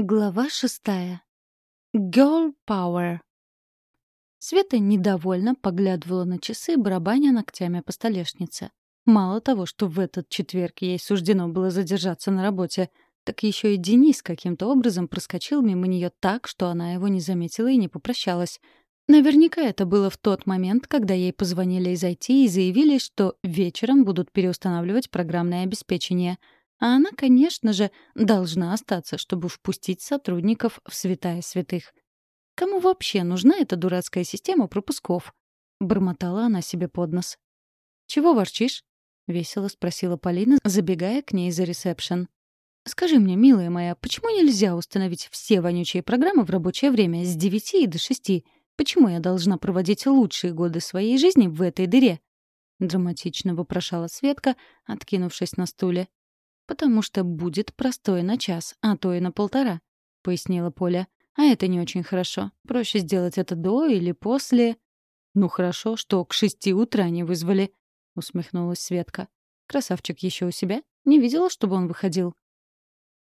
Глава шестая. Girl Power. Света недовольно поглядывала на часы, барабаня ногтями по столешнице. Мало того, что в этот четверг ей суждено было задержаться на работе, так еще и Денис каким-то образом проскочил мимо нее так, что она его не заметила и не попрощалась. Наверняка это было в тот момент, когда ей позвонили из IT и заявили, что вечером будут переустанавливать программное обеспечение — а она, конечно же, должна остаться, чтобы впустить сотрудников в святая святых. Кому вообще нужна эта дурацкая система пропусков? Бормотала она себе под нос. «Чего ворчишь?» — весело спросила Полина, забегая к ней за ресепшн. «Скажи мне, милая моя, почему нельзя установить все вонючие программы в рабочее время с 9 до 6? Почему я должна проводить лучшие годы своей жизни в этой дыре?» Драматично вопрошала Светка, откинувшись на стуле. «Потому что будет простой на час, а то и на полтора», — пояснила Поля. «А это не очень хорошо. Проще сделать это до или после...» «Ну хорошо, что к шести утра не вызвали», — усмехнулась Светка. «Красавчик еще у себя? Не видела, чтобы он выходил?»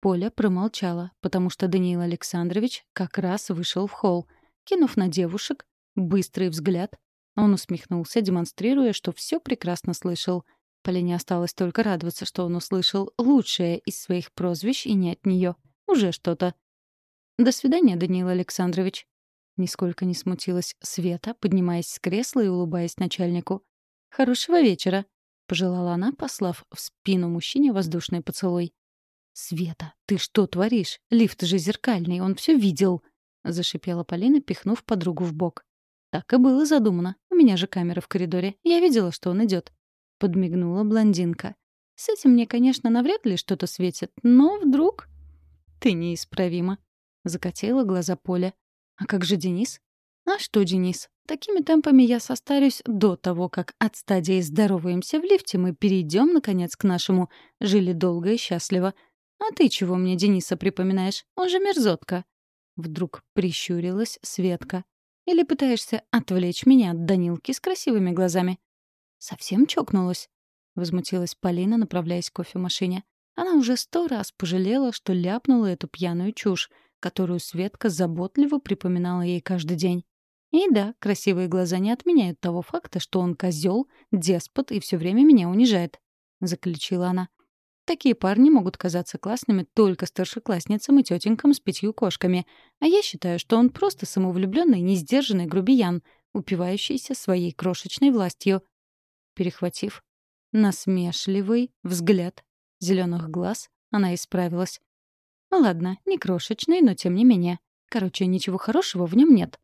Поля промолчала, потому что Даниил Александрович как раз вышел в холл. Кинув на девушек быстрый взгляд, он усмехнулся, демонстрируя, что все прекрасно слышал. Полине осталось только радоваться, что он услышал лучшее из своих прозвищ и не от нее. Уже что-то. «До свидания, Даниил Александрович». Нисколько не смутилась Света, поднимаясь с кресла и улыбаясь начальнику. «Хорошего вечера», — пожелала она, послав в спину мужчине воздушный поцелуй. «Света, ты что творишь? Лифт же зеркальный, он все видел», — зашипела Полина, пихнув подругу в бок. «Так и было задумано. У меня же камера в коридоре. Я видела, что он идет. — подмигнула блондинка. «С этим мне, конечно, навряд ли что-то светит, но вдруг...» «Ты неисправима», — закатила глаза Поля. «А как же Денис?» «А что, Денис? Такими темпами я состарюсь до того, как от стадии «здороваемся в лифте» мы перейдем, наконец, к нашему «жили долго и счастливо». А ты чего мне Дениса припоминаешь? Он же мерзотка». Вдруг прищурилась Светка. «Или пытаешься отвлечь меня от Данилки с красивыми глазами?» «Совсем чокнулась?» — возмутилась Полина, направляясь к кофемашине. Она уже сто раз пожалела, что ляпнула эту пьяную чушь, которую Светка заботливо припоминала ей каждый день. И да, красивые глаза не отменяют того факта, что он козел, деспот и все время меня унижает, — заключила она. Такие парни могут казаться классными только старшеклассницам и тетенькам с пятью кошками. А я считаю, что он просто самовлюбленный, несдержанный грубиян, упивающийся своей крошечной властью перехватив насмешливый взгляд зеленых глаз, она исправилась. «Ну ладно, не крошечный, но тем не менее. Короче, ничего хорошего в нем нет.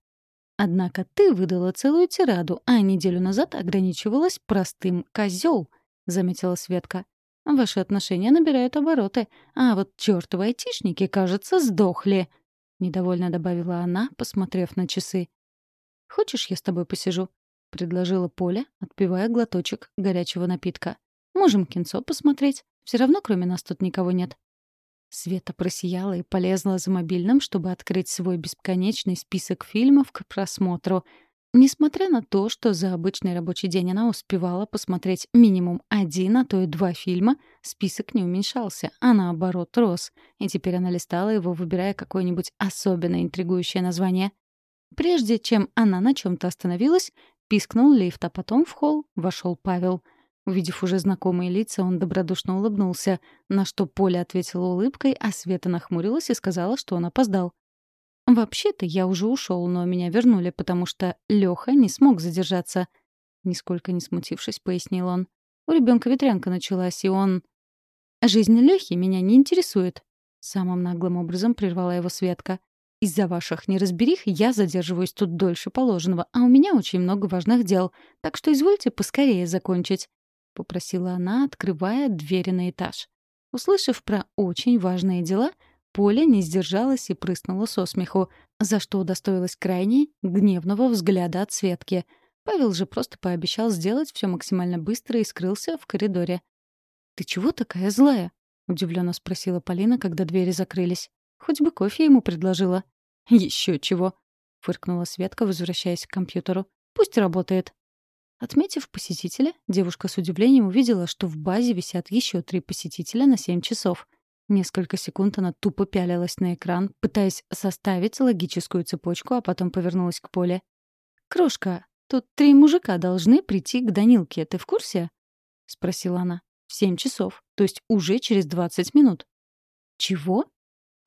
Однако ты выдала целую тираду, а неделю назад ограничивалась простым козел, заметила Светка. Ваши отношения набирают обороты, а вот чертовы айтишники, кажется, сдохли, недовольно добавила она, посмотрев на часы. Хочешь, я с тобой посижу? — предложила Поля, отпивая глоточек горячего напитка. «Можем кинцо посмотреть. Все равно кроме нас тут никого нет». Света просияла и полезла за мобильным, чтобы открыть свой бесконечный список фильмов к просмотру. Несмотря на то, что за обычный рабочий день она успевала посмотреть минимум один, а то и два фильма, список не уменьшался, а наоборот рос. И теперь она листала его, выбирая какое-нибудь особенно интригующее название. Прежде чем она на чем то остановилась, Пискнул лифт, а потом в холл вошел Павел. Увидев уже знакомые лица, он добродушно улыбнулся, на что Поля ответила улыбкой, а Света нахмурилась и сказала, что он опоздал. «Вообще-то я уже ушел, но меня вернули, потому что Леха не смог задержаться». Нисколько не смутившись, пояснил он. «У ребенка ветрянка началась, и он...» «Жизнь Лехи меня не интересует», — самым наглым образом прервала его Светка. Из-за ваших неразберих я задерживаюсь тут дольше положенного, а у меня очень много важных дел, так что извольте поскорее закончить», — попросила она, открывая двери на этаж. Услышав про очень важные дела, Поля не сдержалась и прыснула со смеху, за что удостоилась крайне гневного взгляда от Светки. Павел же просто пообещал сделать все максимально быстро и скрылся в коридоре. «Ты чего такая злая?» — удивленно спросила Полина, когда двери закрылись. Хоть бы кофе ему предложила. Еще чего, фыркнула Светка, возвращаясь к компьютеру. Пусть работает. Отметив посетителя, девушка с удивлением увидела, что в базе висят еще три посетителя на семь часов. Несколько секунд она тупо пялилась на экран, пытаясь составить логическую цепочку, а потом повернулась к Поле. «Крошка, тут три мужика должны прийти к Данилке, ты в курсе?» — спросила она. «В семь часов, то есть уже через двадцать минут». «Чего?»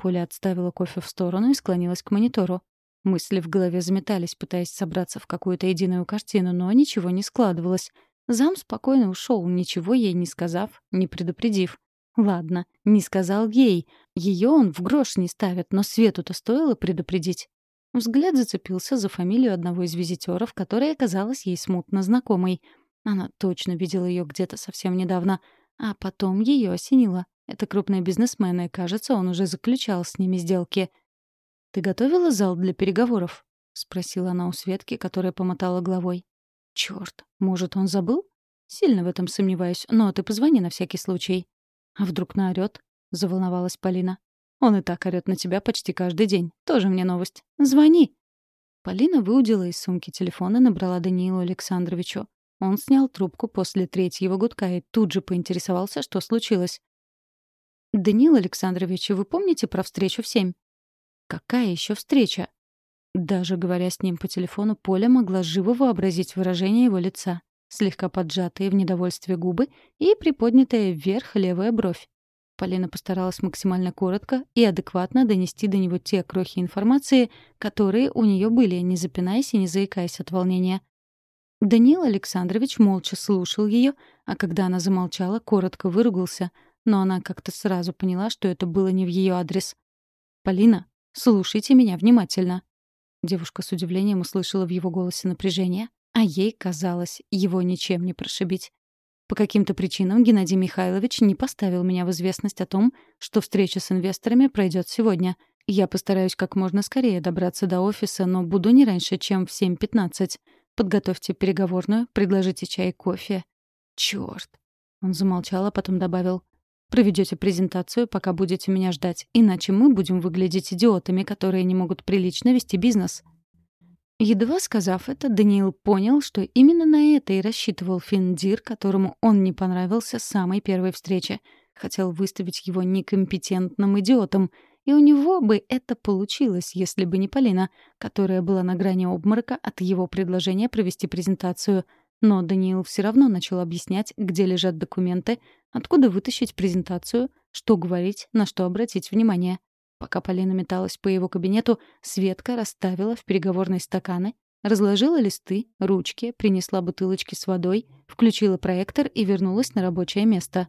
Поля отставила кофе в сторону и склонилась к монитору. Мысли в голове заметались, пытаясь собраться в какую-то единую картину, но ничего не складывалось. Зам спокойно ушел, ничего ей не сказав, не предупредив. Ладно, не сказал ей. Ее он в грош не ставит, но Свету-то стоило предупредить. Взгляд зацепился за фамилию одного из визитеров, которая оказалась ей смутно знакомой. Она точно видела ее где-то совсем недавно. А потом ее осенило. Это крупные бизнесмены, и, кажется, он уже заключал с ними сделки. «Ты готовила зал для переговоров?» — спросила она у Светки, которая помотала головой. «Чёрт, может, он забыл?» «Сильно в этом сомневаюсь, но ты позвони на всякий случай». «А вдруг наорёт?» — заволновалась Полина. «Он и так орёт на тебя почти каждый день. Тоже мне новость. Звони!» Полина выудила из сумки телефон и набрала Даниилу Александровичу. Он снял трубку после третьего гудка и тут же поинтересовался, что случилось. «Даниил Александрович, вы помните про встречу в семь?» «Какая еще встреча?» Даже говоря с ним по телефону, Поля могла живо вообразить выражение его лица слегка поджатые в недовольстве губы и приподнятая вверх левая бровь. Полина постаралась максимально коротко и адекватно донести до него те крохи информации, которые у нее были, не запинаясь и не заикаясь от волнения. Даниил Александрович молча слушал ее, а когда она замолчала, коротко выругался, но она как-то сразу поняла, что это было не в ее адрес. «Полина, слушайте меня внимательно». Девушка с удивлением услышала в его голосе напряжение. А ей казалось, его ничем не прошибить. По каким-то причинам Геннадий Михайлович не поставил меня в известность о том, что встреча с инвесторами пройдет сегодня. Я постараюсь как можно скорее добраться до офиса, но буду не раньше, чем в 7.15. Подготовьте переговорную, предложите чай и кофе. Чёрт. Он замолчал, а потом добавил. Проведете презентацию, пока будете меня ждать, иначе мы будем выглядеть идиотами, которые не могут прилично вести бизнес. Едва сказав это, Даниил понял, что именно на это и рассчитывал Финдир, которому он не понравился с самой первой встречи. Хотел выставить его некомпетентным идиотом, и у него бы это получилось, если бы не Полина, которая была на грани обморока от его предложения провести презентацию. Но Даниил все равно начал объяснять, где лежат документы, откуда вытащить презентацию, что говорить, на что обратить внимание. Пока Полина металась по его кабинету, Светка расставила в переговорной стаканы, разложила листы, ручки, принесла бутылочки с водой, включила проектор и вернулась на рабочее место.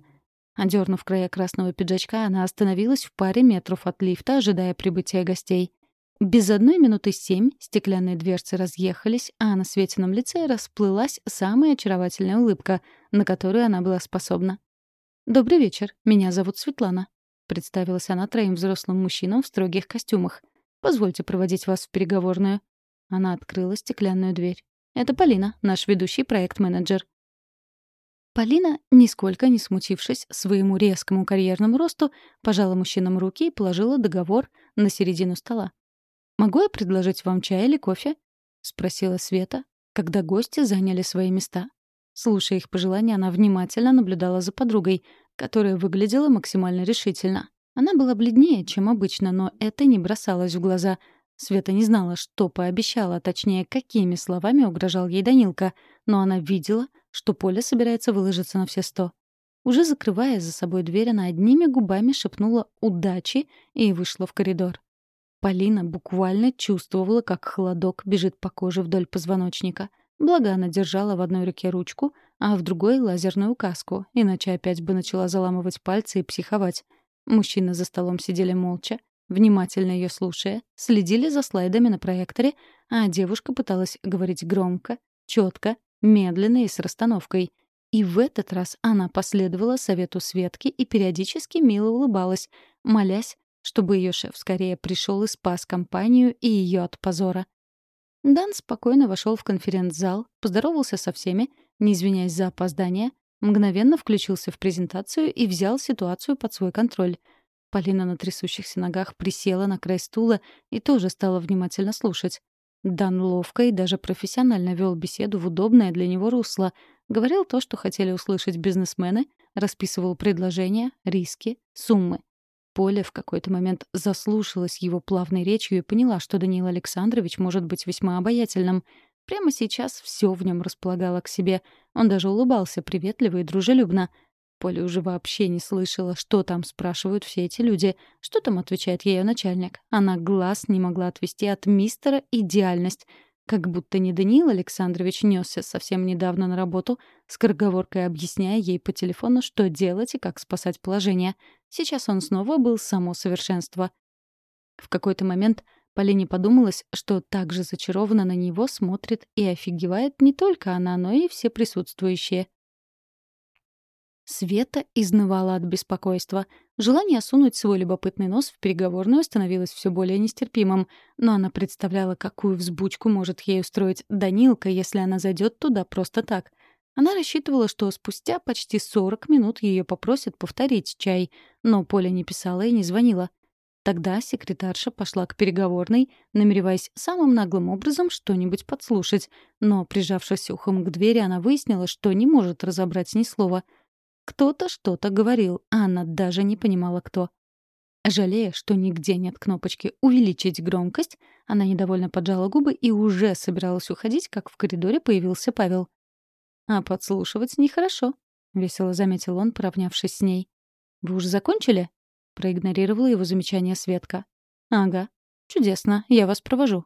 Одернув края красного пиджачка, она остановилась в паре метров от лифта, ожидая прибытия гостей. Без одной минуты семь стеклянные дверцы разъехались, а на Светином лице расплылась самая очаровательная улыбка, на которую она была способна. «Добрый вечер. Меня зовут Светлана. — представилась она троим взрослым мужчинам в строгих костюмах. «Позвольте проводить вас в переговорную». Она открыла стеклянную дверь. «Это Полина, наш ведущий проект-менеджер». Полина, нисколько не смутившись своему резкому карьерному росту, пожала мужчинам руки и положила договор на середину стола. «Могу я предложить вам чай или кофе?» — спросила Света, когда гости заняли свои места. Слушая их пожелания, она внимательно наблюдала за подругой, которая выглядела максимально решительно. Она была бледнее, чем обычно, но это не бросалось в глаза. Света не знала, что пообещала, а точнее, какими словами угрожал ей Данилка, но она видела, что Поля собирается выложиться на все сто. Уже закрывая за собой дверь, она одними губами шепнула «удачи» и вышла в коридор. Полина буквально чувствовала, как холодок бежит по коже вдоль позвоночника. Благо она держала в одной руке ручку, а в другой — лазерную указку, иначе опять бы начала заламывать пальцы и психовать. Мужчины за столом сидели молча, внимательно ее слушая, следили за слайдами на проекторе, а девушка пыталась говорить громко, четко, медленно и с расстановкой. И в этот раз она последовала совету Светки и периодически мило улыбалась, молясь, чтобы ее шеф скорее пришел и спас компанию и ее от позора. Дан спокойно вошел в конференц-зал, поздоровался со всеми не извиняясь за опоздание, мгновенно включился в презентацию и взял ситуацию под свой контроль. Полина на трясущихся ногах присела на край стула и тоже стала внимательно слушать. Дан ловко и даже профессионально вел беседу в удобное для него русло, говорил то, что хотели услышать бизнесмены, расписывал предложения, риски, суммы. Поля в какой-то момент заслушалась его плавной речью и поняла, что Даниил Александрович может быть весьма обаятельным. Прямо сейчас все в нем располагало к себе. Он даже улыбался приветливо и дружелюбно. Поля уже вообще не слышала, что там спрашивают все эти люди, что там отвечает ее начальник. Она глаз не могла отвести от мистера «Идеальность», как будто не Даниил Александрович несся совсем недавно на работу, скороговоркой объясняя ей по телефону, что делать и как спасать положение. Сейчас он снова был само совершенство. В какой-то момент Полине подумалось, что так же зачарованно на него смотрит и офигевает не только она, но и все присутствующие. Света изнывала от беспокойства. Желание сунуть свой любопытный нос в переговорную становилось все более нестерпимым, но она представляла, какую взбучку может ей устроить Данилка, если она зайдет туда просто так. Она рассчитывала, что спустя почти 40 минут ее попросят повторить чай, но Поля не писала и не звонила. Тогда секретарша пошла к переговорной, намереваясь самым наглым образом что-нибудь подслушать, но, прижавшись ухом к двери, она выяснила, что не может разобрать ни слова — кто-то что-то говорил, а она даже не понимала, кто. Жалея, что нигде нет кнопочки «увеличить громкость», она недовольно поджала губы и уже собиралась уходить, как в коридоре появился Павел. «А подслушивать нехорошо», — весело заметил он, поравнявшись с ней. «Вы уже закончили?» — проигнорировала его замечание Светка. «Ага. Чудесно. Я вас провожу».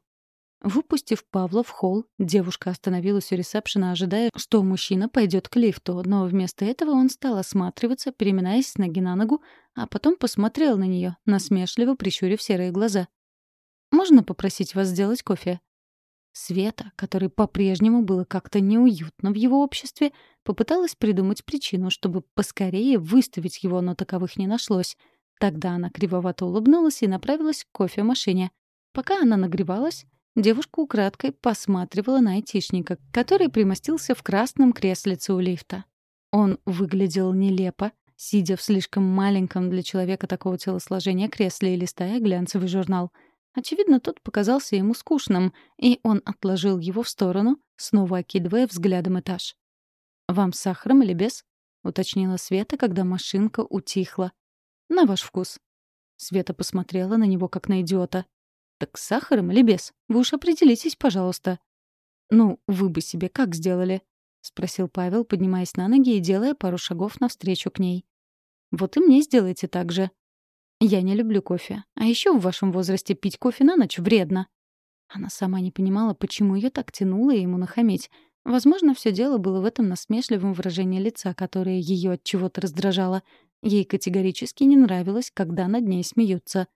Выпустив Павла в холл, девушка остановилась у ресепшена, ожидая, что мужчина пойдет к лифту, но вместо этого он стал осматриваться, переминаясь с ноги на ногу, а потом посмотрел на нее, насмешливо прищурив серые глаза. «Можно попросить вас сделать кофе?» Света, которой по-прежнему было как-то неуютно в его обществе, попыталась придумать причину, чтобы поскорее выставить его, но таковых не нашлось. Тогда она кривовато улыбнулась и направилась к кофемашине. Пока она нагревалась, Девушка украдкой посматривала на айтишника, который примостился в красном креслице у лифта. Он выглядел нелепо, сидя в слишком маленьком для человека такого телосложения кресле и листая глянцевый журнал. Очевидно, тот показался ему скучным, и он отложил его в сторону, снова окидывая взглядом этаж. «Вам с сахаром или без?» — уточнила Света, когда машинка утихла. «На ваш вкус». Света посмотрела на него, как на идиота. «Так с сахаром или без? Вы уж определитесь, пожалуйста». «Ну, вы бы себе как сделали?» — спросил Павел, поднимаясь на ноги и делая пару шагов навстречу к ней. «Вот и мне сделайте так же». «Я не люблю кофе. А еще в вашем возрасте пить кофе на ночь вредно». Она сама не понимала, почему ее так тянуло ему нахамить. Возможно, все дело было в этом насмешливом выражении лица, которое ее от чего-то раздражало. Ей категорически не нравилось, когда над ней смеются.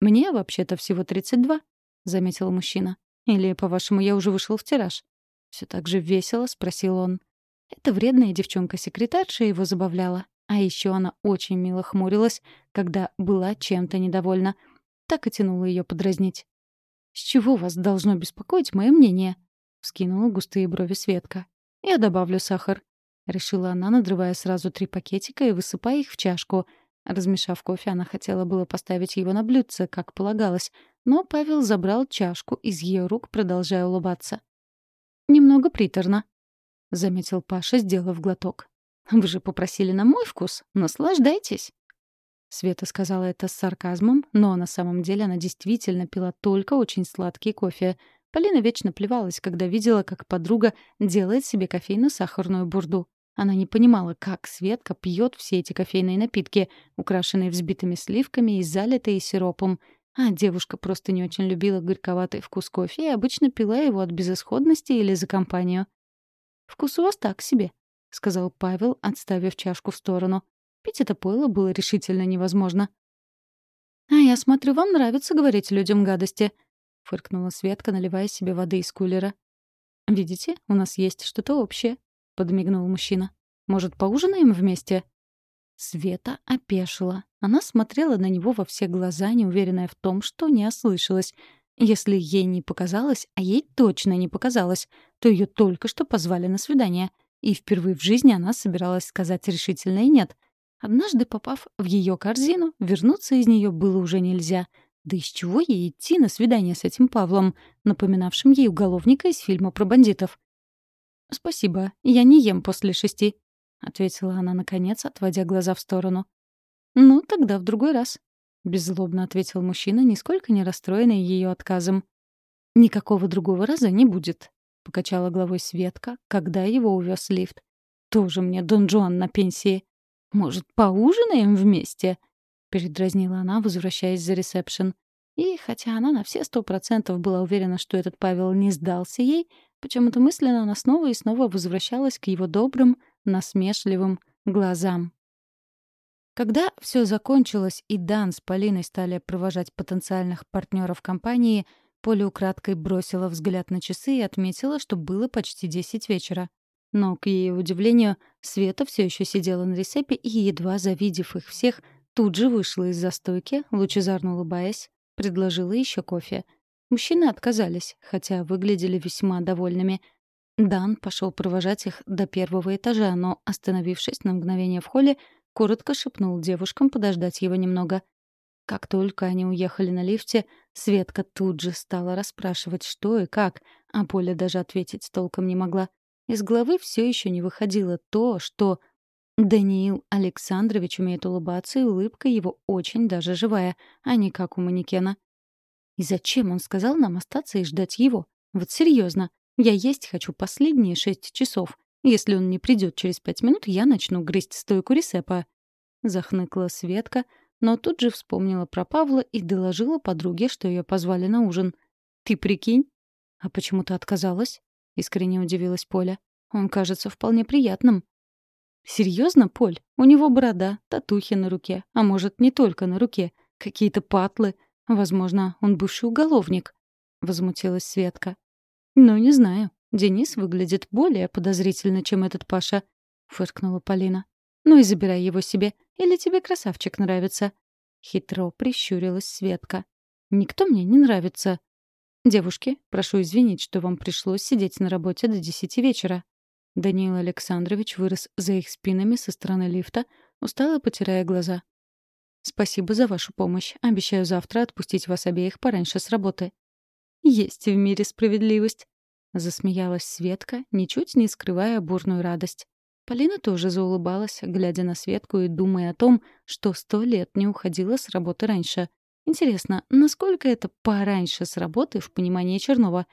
«Мне вообще-то всего 32», — заметил мужчина. «Или, по-вашему, я уже вышел в тираж?» Все так же весело спросил он. Эта вредная девчонка-секретарша его забавляла. А еще она очень мило хмурилась, когда была чем-то недовольна. Так и тянула ее подразнить. «С чего вас должно беспокоить мое мнение?» — вскинула густые брови Светка. «Я добавлю сахар», — решила она, надрывая сразу три пакетика и высыпая их в чашку — Размешав кофе, она хотела было поставить его на блюдце, как полагалось, но Павел забрал чашку из ее рук, продолжая улыбаться. «Немного приторно», — заметил Паша, сделав глоток. «Вы же попросили на мой вкус. Наслаждайтесь». Света сказала это с сарказмом, но на самом деле она действительно пила только очень сладкий кофе. Полина вечно плевалась, когда видела, как подруга делает себе кофейно-сахарную бурду. Она не понимала, как Светка пьет все эти кофейные напитки, украшенные взбитыми сливками и залитые сиропом. А девушка просто не очень любила горьковатый вкус кофе и обычно пила его от безысходности или за компанию. «Вкус у вас так себе», — сказал Павел, отставив чашку в сторону. Пить это пойло было решительно невозможно. «А я смотрю, вам нравится говорить людям гадости», — фыркнула Светка, наливая себе воды из кулера. «Видите, у нас есть что-то общее», — подмигнул мужчина. «Может, поужинаем вместе?» Света опешила. Она смотрела на него во все глаза, неуверенная в том, что не ослышалась. Если ей не показалось, а ей точно не показалось, то ее только что позвали на свидание. И впервые в жизни она собиралась сказать решительное «нет». Однажды, попав в ее корзину, вернуться из нее было уже нельзя. Да из чего ей идти на свидание с этим Павлом, напоминавшим ей уголовника из фильма про бандитов? «Спасибо, я не ем после шести», — ответила она наконец, отводя глаза в сторону. «Ну, тогда в другой раз», — беззлобно ответил мужчина, нисколько не расстроенный ее отказом. «Никакого другого раза не будет», — покачала головой Светка, когда его увез лифт. «Тоже мне Дон Жуан на пенсии. Может, поужинаем вместе?» — передразнила она, возвращаясь за ресепшн. И хотя она на все сто процентов была уверена, что этот Павел не сдался ей, почему-то мысленно она снова и снова возвращалась к его добрым, насмешливым глазам. Когда все закончилось и Дан с Полиной стали провожать потенциальных партнеров компании, Поля украдкой бросила взгляд на часы и отметила, что было почти десять вечера. Но, к ее удивлению, Света все еще сидела на ресепе и, едва завидев их всех, тут же вышла из застойки, лучезарно улыбаясь, предложила еще кофе. Мужчины отказались, хотя выглядели весьма довольными. Дан пошел провожать их до первого этажа, но, остановившись на мгновение в холле, коротко шепнул девушкам подождать его немного. Как только они уехали на лифте, Светка тут же стала расспрашивать, что и как, а Поля даже ответить толком не могла. Из головы все еще не выходило то, что Даниил Александрович умеет улыбаться, и улыбка его очень даже живая, а не как у манекена. И зачем он сказал нам остаться и ждать его? Вот серьезно, я есть хочу последние шесть часов. Если он не придет через пять минут, я начну грызть стойку ресепа. Захныкла Светка, но тут же вспомнила про Павла и доложила подруге, что ее позвали на ужин. «Ты прикинь?» «А почему ты отказалась?» — искренне удивилась Поля. «Он кажется вполне приятным». «Серьезно, Поль? У него борода, татухи на руке. А может, не только на руке. Какие-то патлы. Возможно, он бывший уголовник», — возмутилась Светка. «Ну, не знаю. Денис выглядит более подозрительно, чем этот Паша», — фыркнула Полина. «Ну и забирай его себе. Или тебе красавчик нравится?» Хитро прищурилась Светка. «Никто мне не нравится». «Девушки, прошу извинить, что вам пришлось сидеть на работе до десяти вечера». Даниил Александрович вырос за их спинами со стороны лифта, устало потирая глаза. «Спасибо за вашу помощь. Обещаю завтра отпустить вас обеих пораньше с работы». «Есть в мире справедливость», — засмеялась Светка, ничуть не скрывая бурную радость. Полина тоже заулыбалась, глядя на Светку и думая о том, что сто лет не уходила с работы раньше. Интересно, насколько это пораньше с работы в понимании Чернова?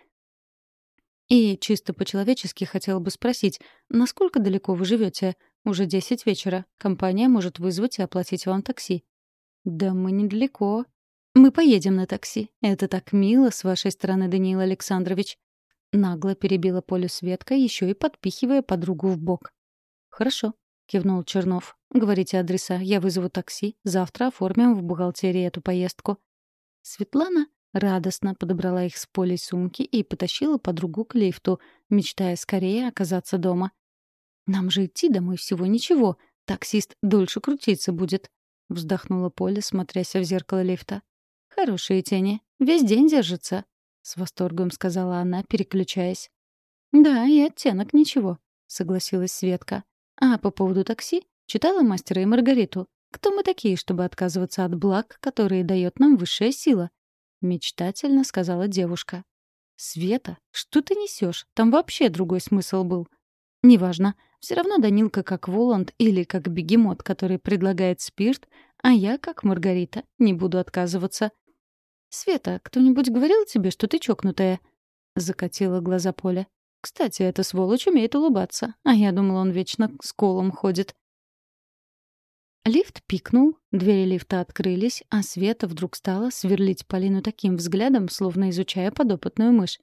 И чисто по-человечески хотела бы спросить, насколько далеко вы живете? Уже десять вечера. Компания может вызвать и оплатить вам такси. Да мы недалеко. Мы поедем на такси. Это так мило с вашей стороны, Даниил Александрович. Нагло перебила Полю Светка, еще и подпихивая подругу в бок. «Хорошо», — кивнул Чернов. «Говорите адреса, я вызову такси. Завтра оформим в бухгалтерии эту поездку». Светлана радостно подобрала их с полей сумки и потащила подругу к лифту, мечтая скорее оказаться дома. «Нам же идти домой всего ничего. Таксист дольше крутиться будет», — вздохнула Поля, смотрясь в зеркало лифта. «Хорошие тени. Весь день держится», — с восторгом сказала она, переключаясь. «Да, и оттенок ничего», — согласилась Светка. А по поводу такси читала «Мастера и Маргариту». Кто мы такие, чтобы отказываться от благ, которые дает нам высшая сила? Мечтательно сказала девушка. Света, что ты несешь? Там вообще другой смысл был. Неважно. Все равно Данилка как Воланд или как бегемот, который предлагает спирт, а я, как Маргарита, не буду отказываться. «Света, кто-нибудь говорил тебе, что ты чокнутая?» — закатила глаза Поля. Кстати, эта сволочь умеет улыбаться, а я думала, он вечно с колом ходит. Лифт пикнул, двери лифта открылись, а Света вдруг стала сверлить Полину таким взглядом, словно изучая подопытную мышь.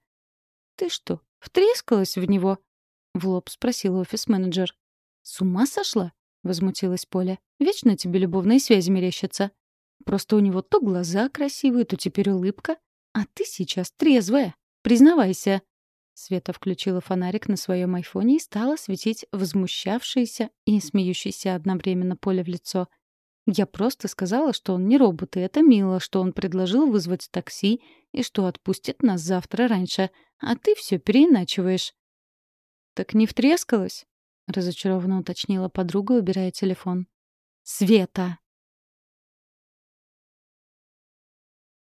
«Ты что, втрескалась в него?» — в лоб спросил офис-менеджер. «С ума сошла?» — возмутилась Поля. «Вечно тебе любовные связи мерещатся. Просто у него то глаза красивые, то теперь улыбка. А ты сейчас трезвая. Признавайся». Света включила фонарик на своем айфоне и стала светить возмущавшееся и смеющееся одновременно поле в лицо. Я просто сказала, что он не робот, и это мило, что он предложил вызвать такси и что отпустит нас завтра раньше, а ты все переиначиваешь. «Так не втрескалась?» — разочарованно уточнила подруга, убирая телефон. «Света!»